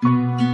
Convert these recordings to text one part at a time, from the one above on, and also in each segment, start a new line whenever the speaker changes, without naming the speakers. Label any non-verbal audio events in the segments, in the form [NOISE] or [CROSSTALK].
Mm-hmm.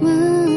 们。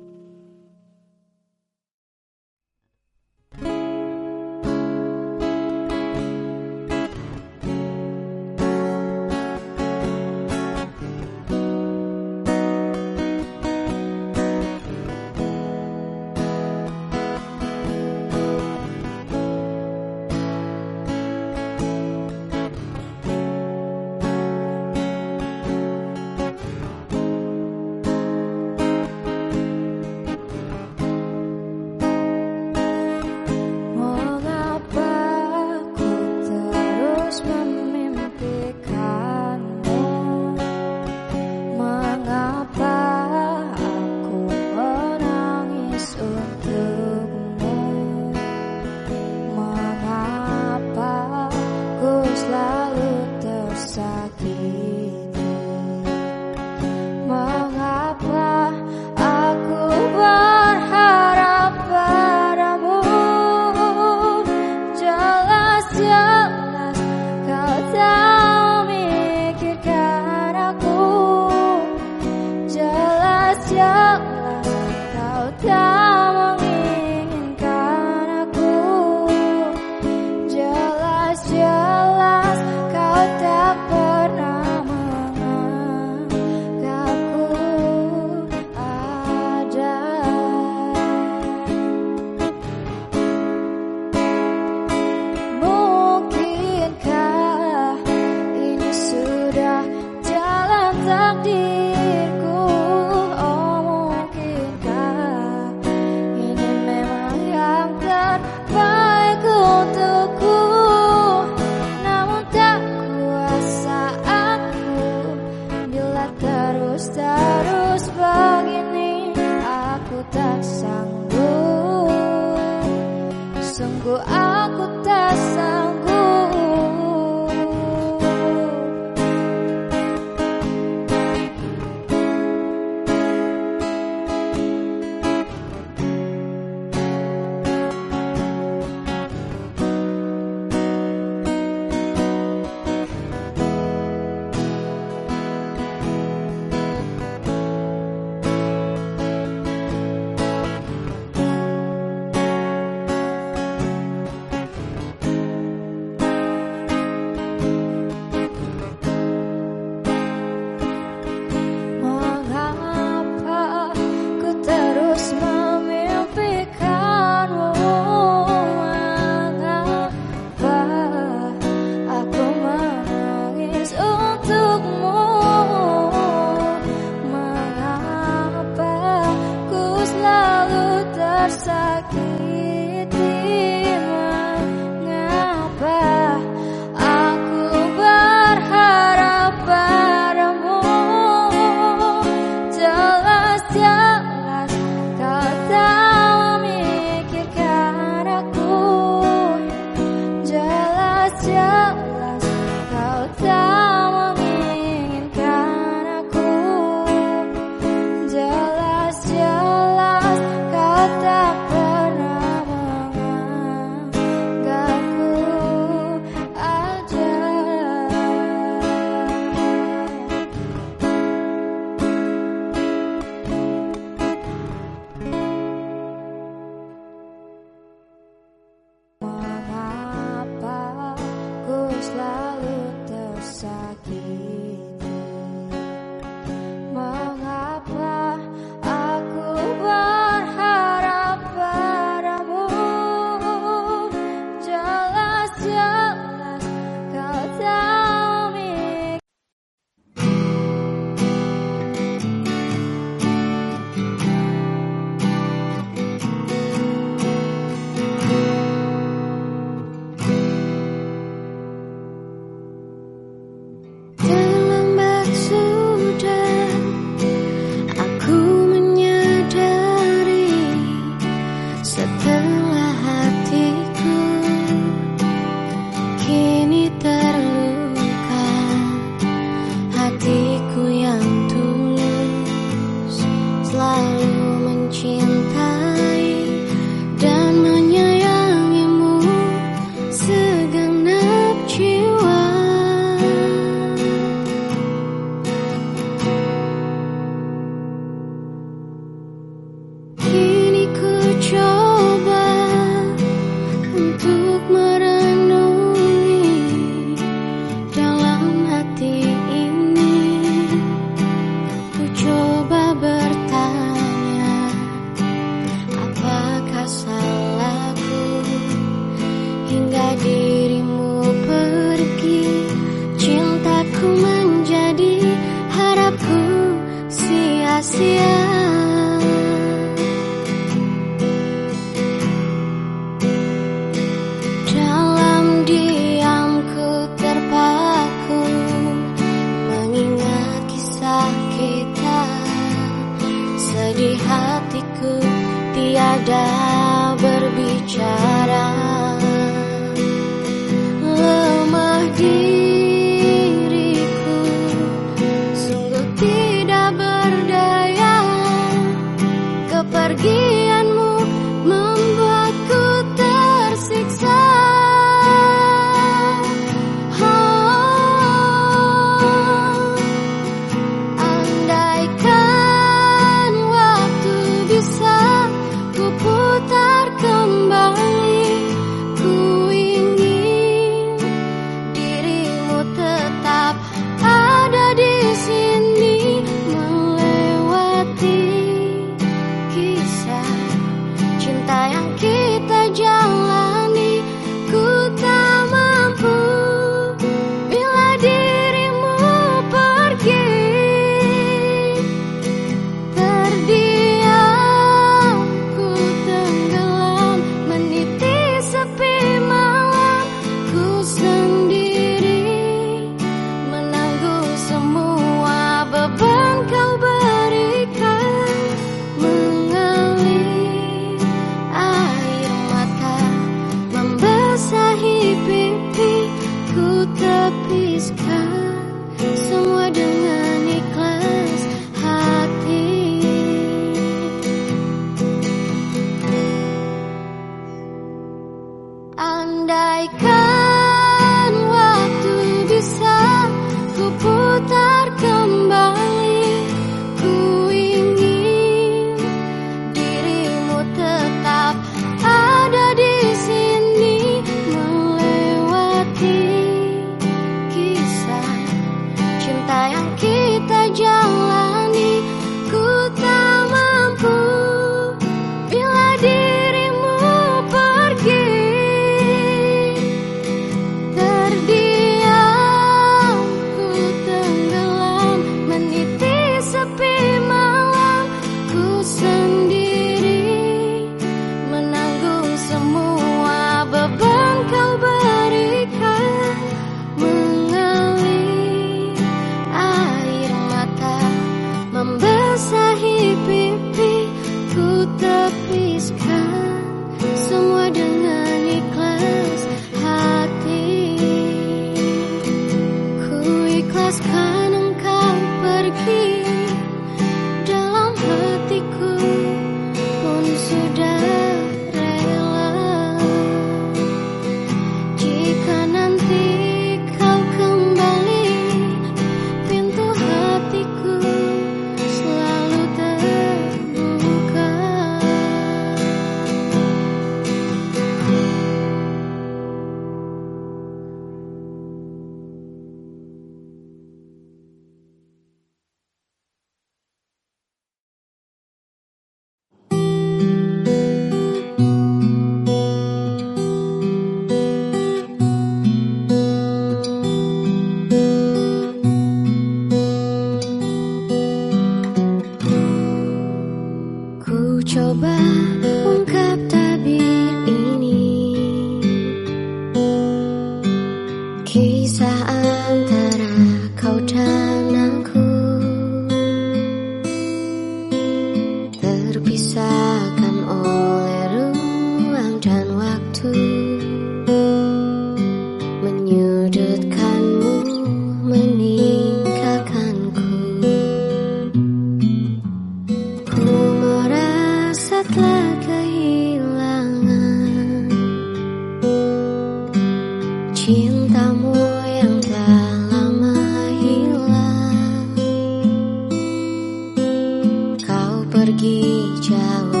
Katuk dirimu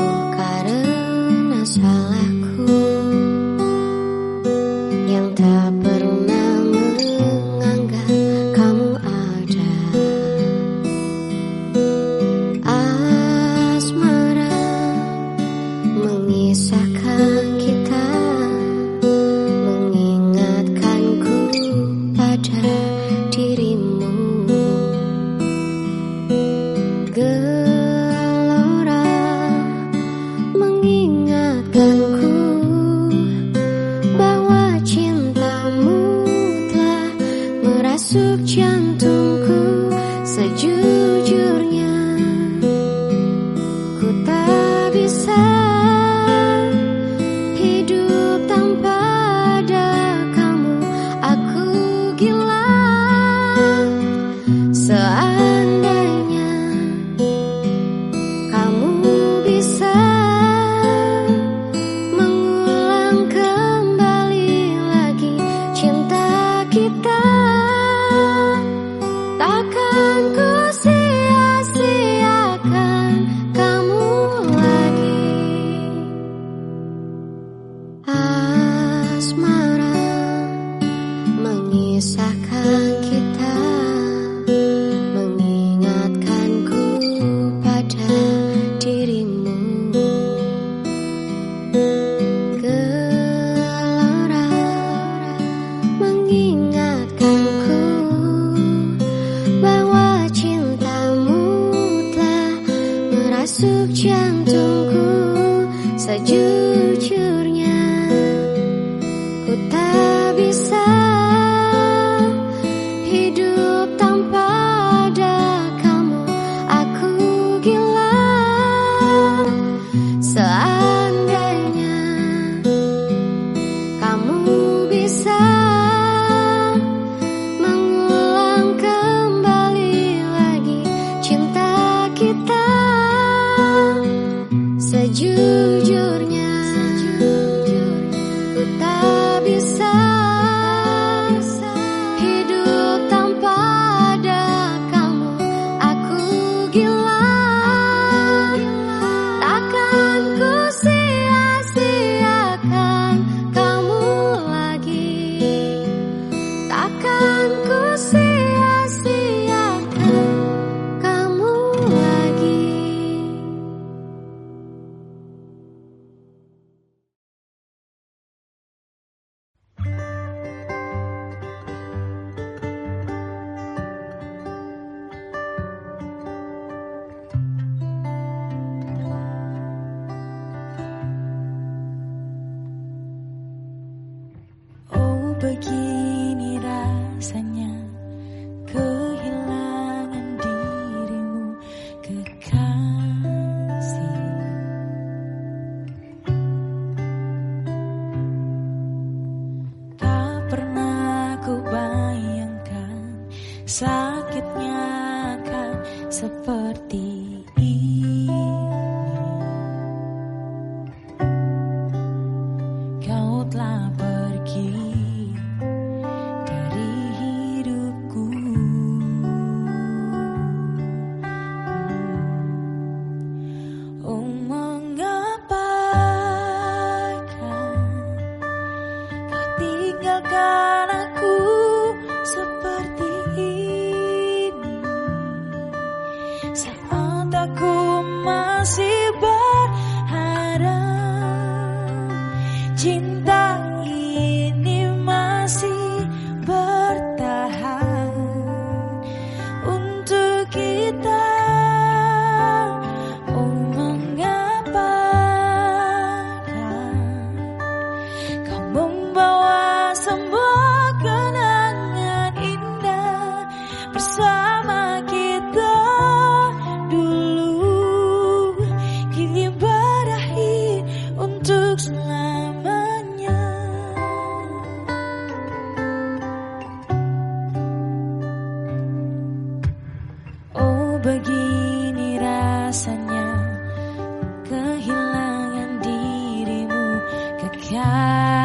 I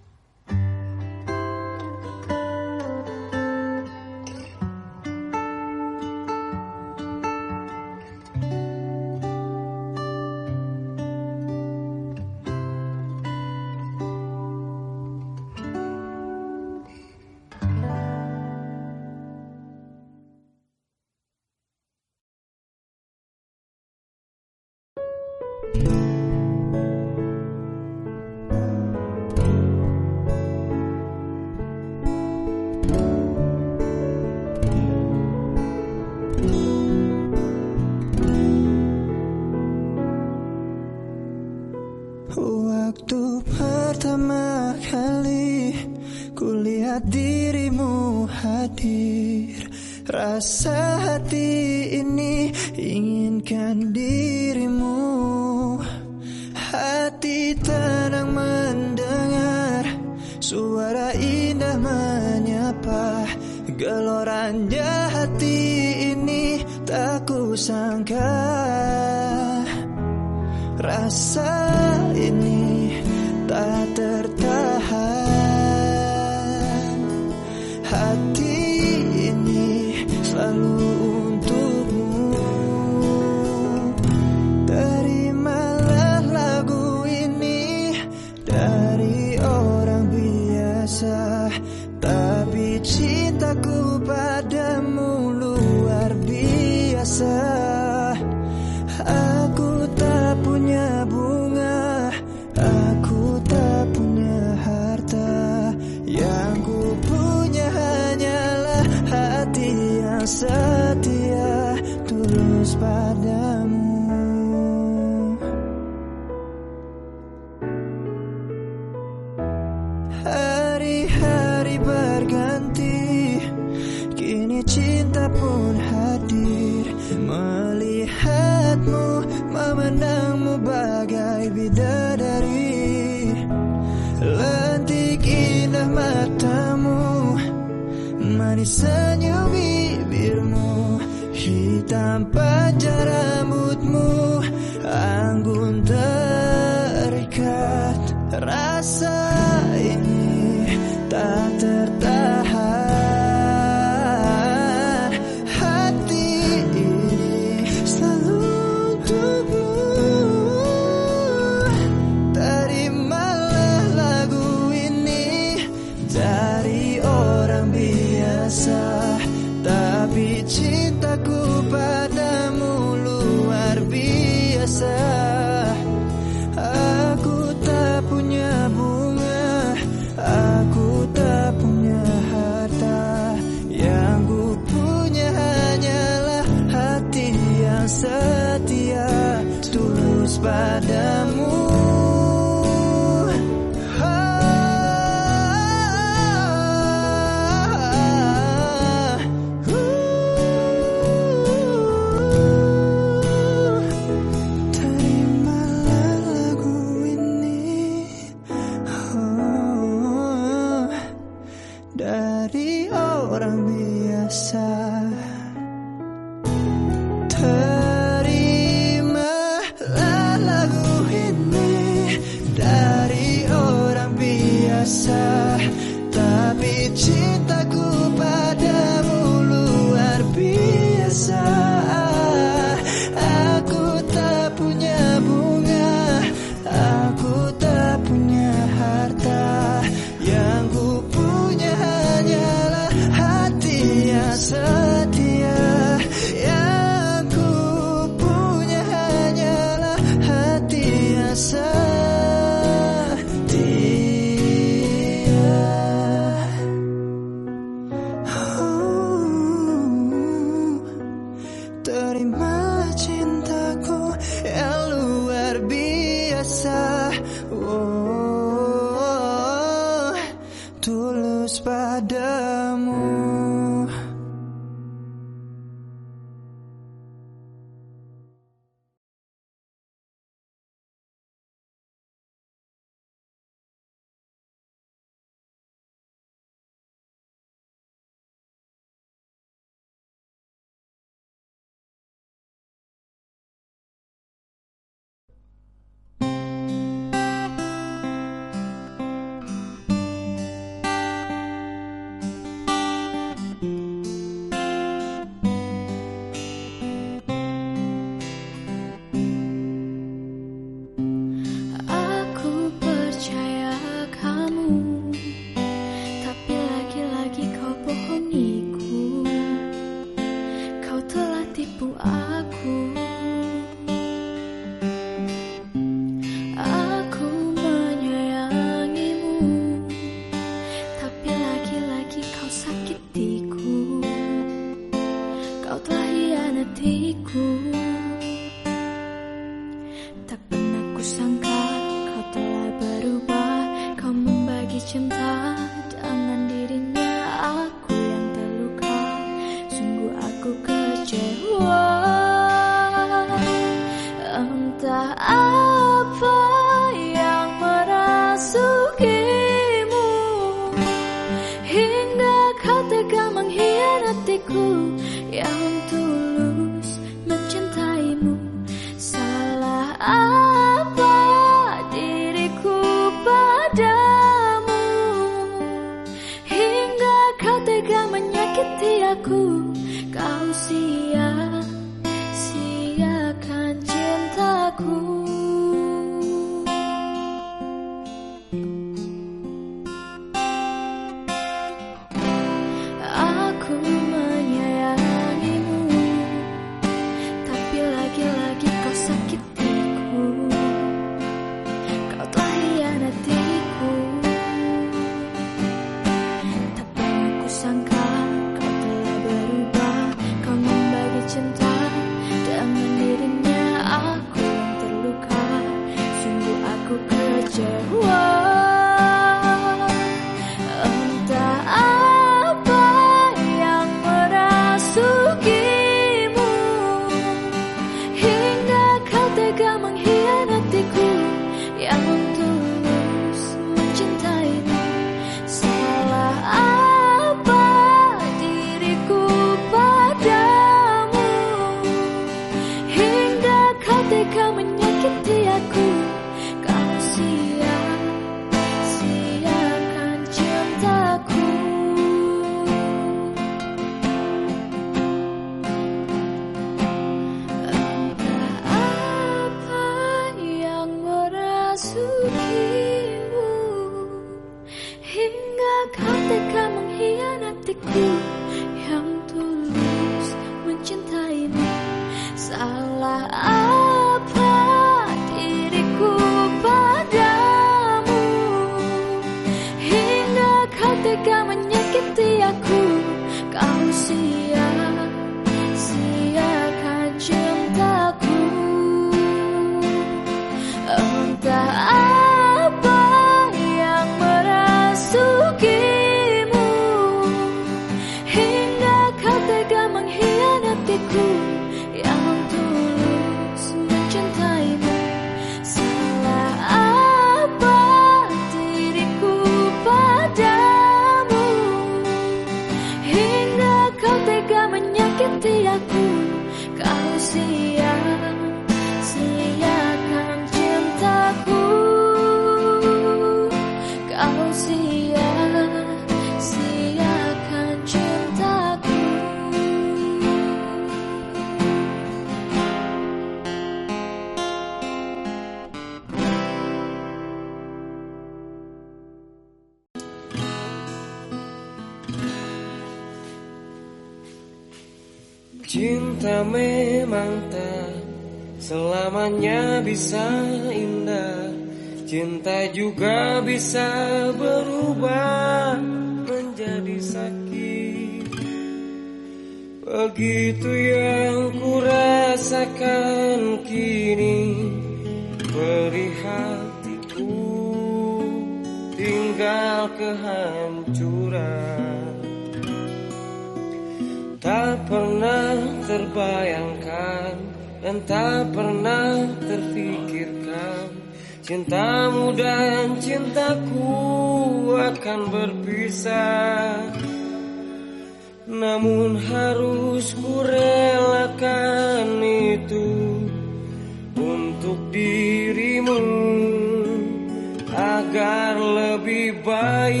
agar lebih baik.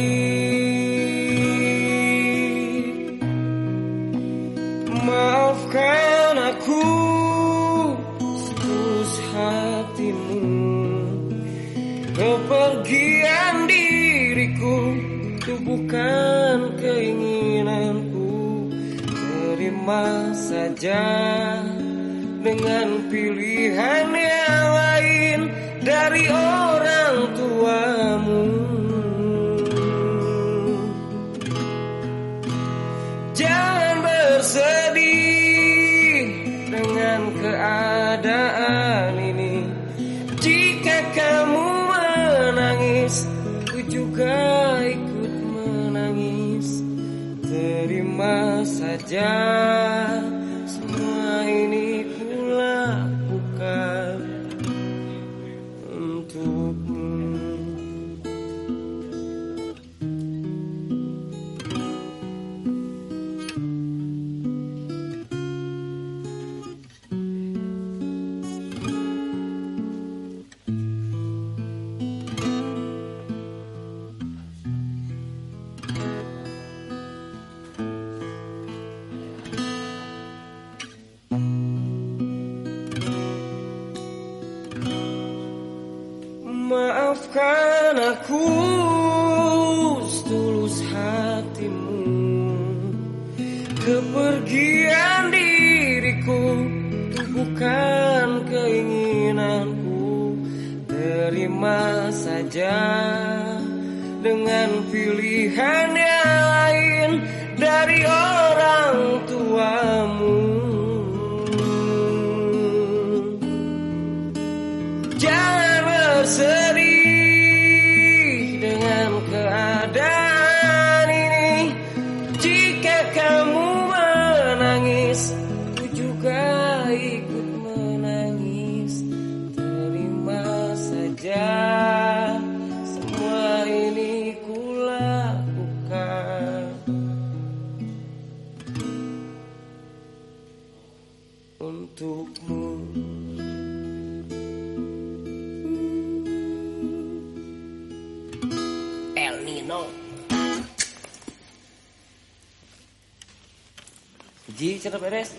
Maafkan aku setulus hatimu, kepergian diriku itu bukan keinginanku. Terima saja dengan untukmu. El Nino. Ji, cerita beres.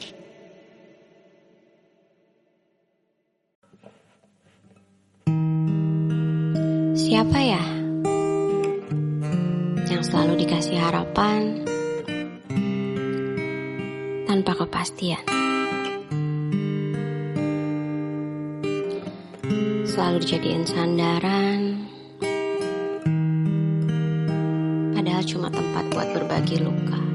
Siapa ya yang selalu dikasih harapan tanpa kepastian? selalu dijadiin sandaran, padahal cuma tempat buat berbagi luka.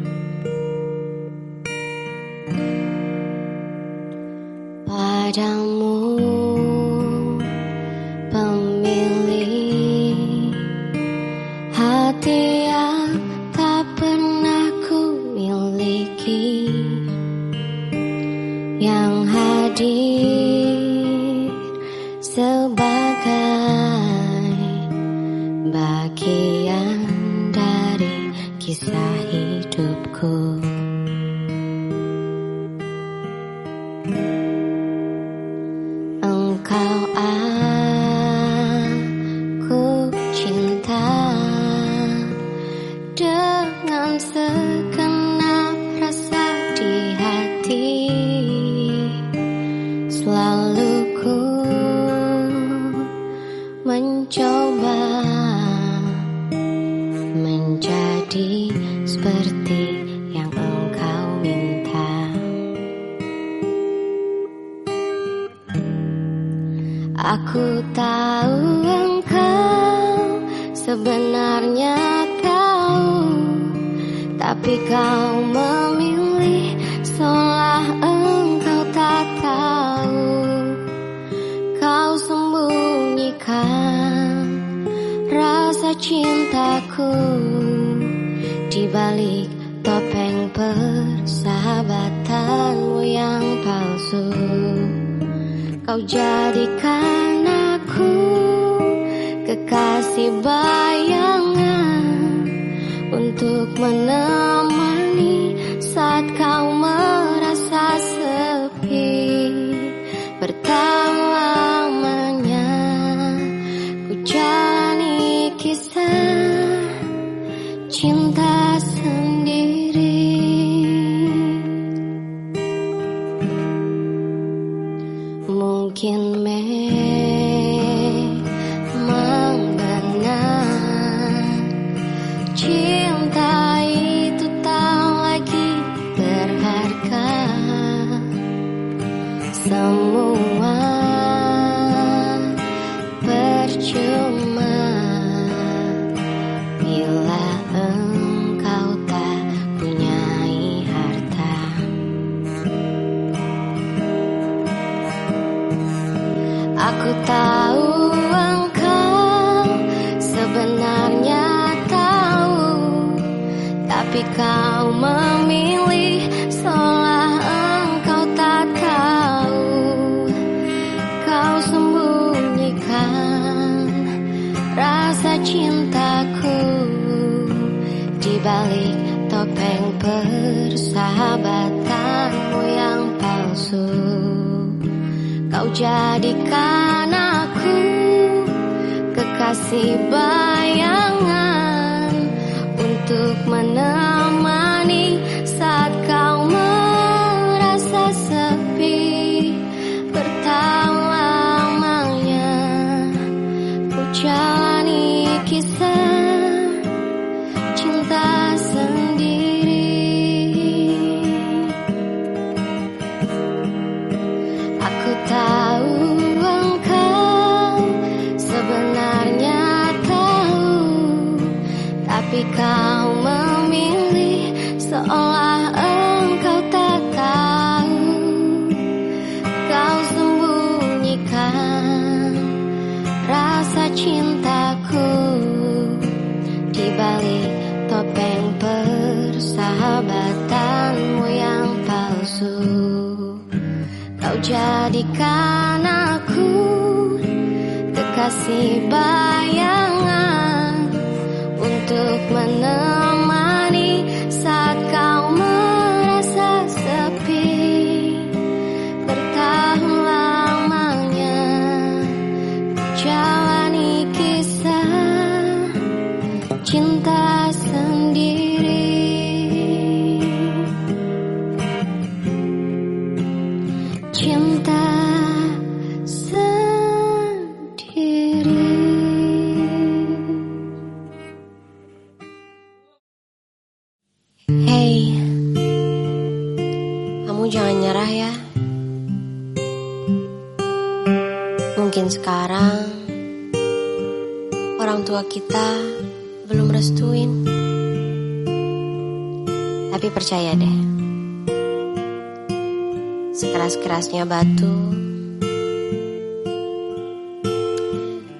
Sekeras-kerasnya batu,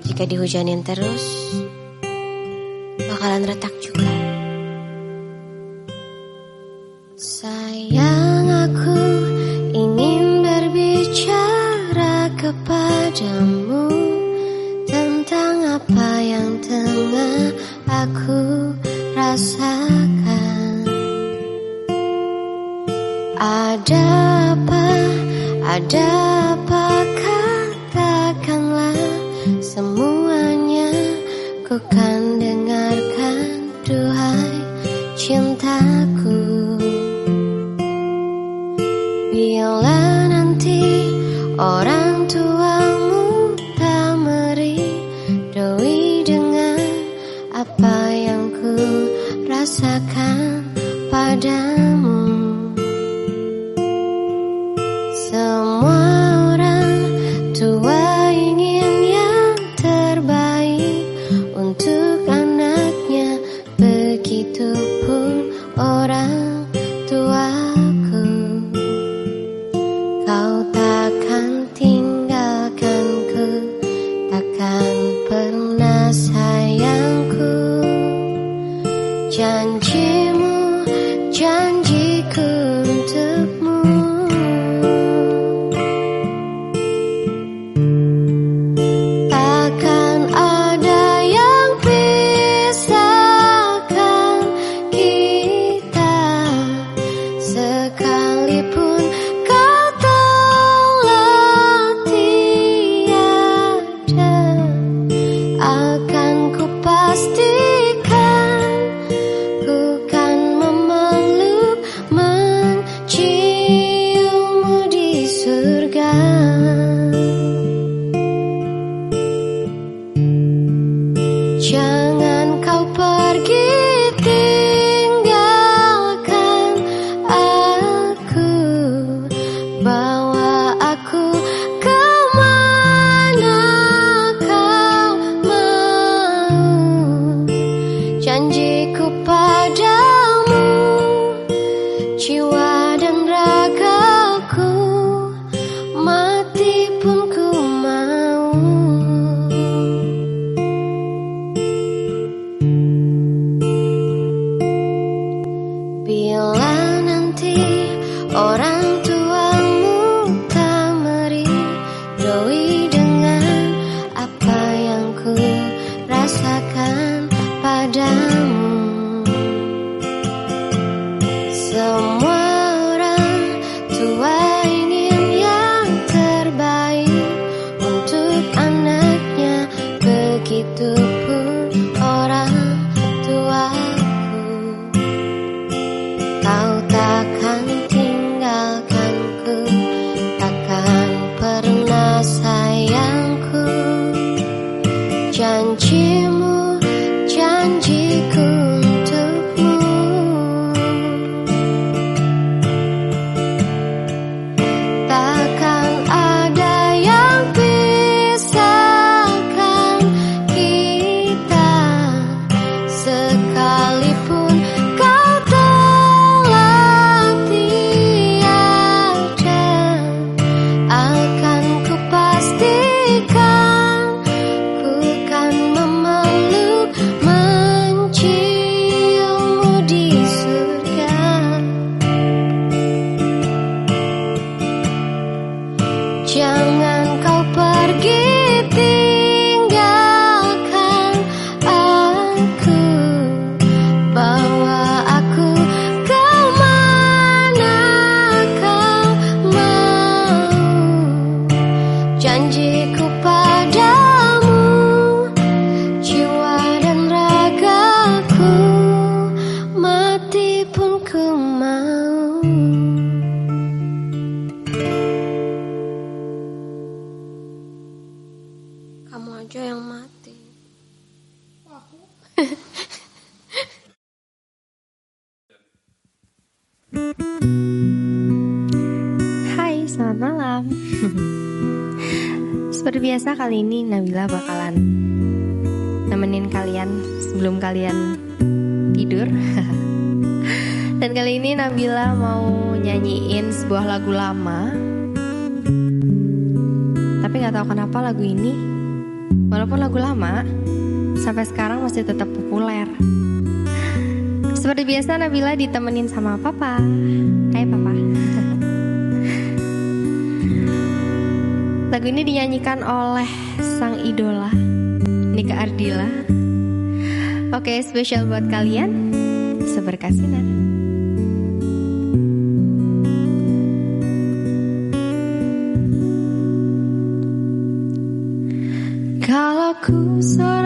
jika dihujanin terus, bakalan retak juga.
kali ini Nabila bakalan nemenin kalian sebelum kalian tidur. [LAUGHS] Dan kali ini Nabila mau nyanyiin sebuah lagu lama. Tapi nggak tahu kenapa lagu ini, walaupun lagu lama, sampai sekarang masih tetap populer. Seperti biasa Nabila ditemenin sama Papa. Hai Papa. Lagu ini dinyanyikan oleh sang idola Nika Ardila. Oke spesial buat kalian. Seberkasinan
Kalau ku sore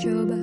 Job.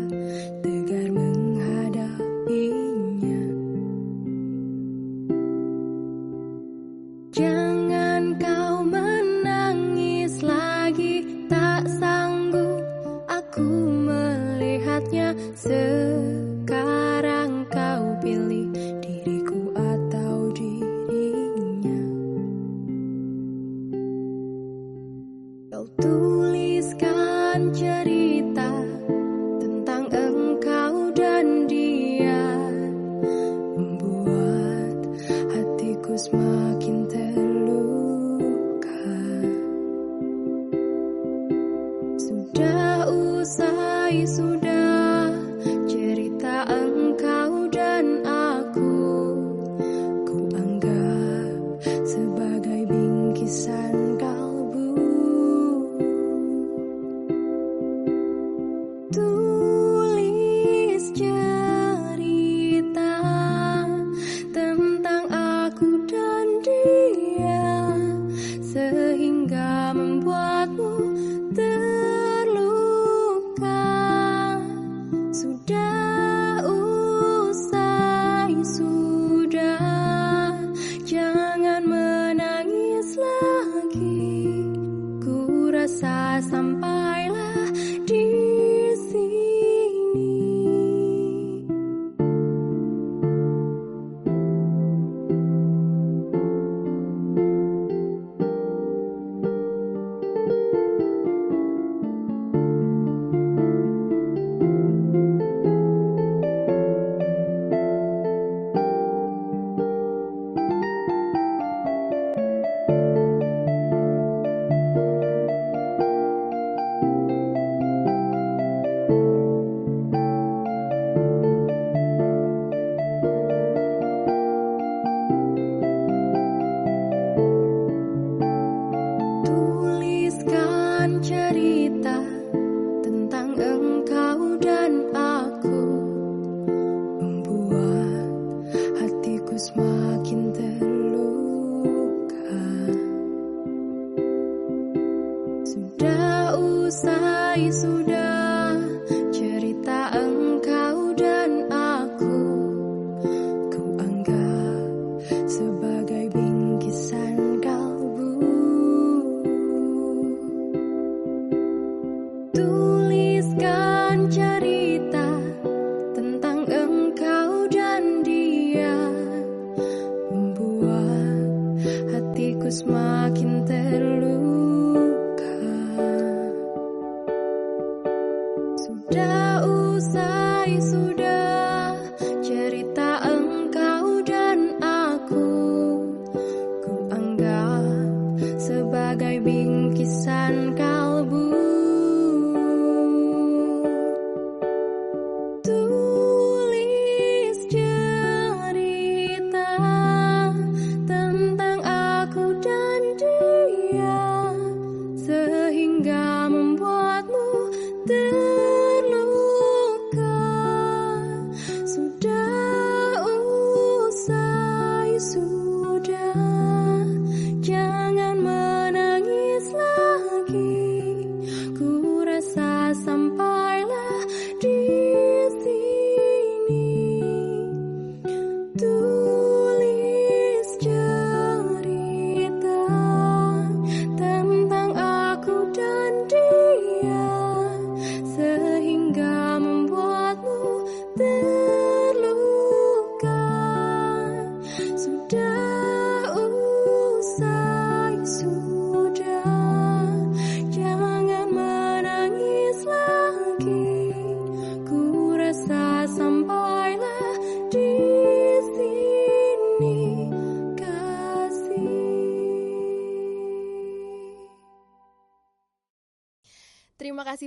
Sudah usai, sudah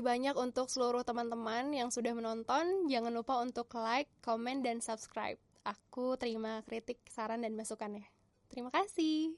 kasih banyak untuk seluruh teman-teman yang sudah menonton. Jangan lupa untuk like, komen, dan subscribe. Aku terima kritik, saran, dan masukannya. Terima kasih.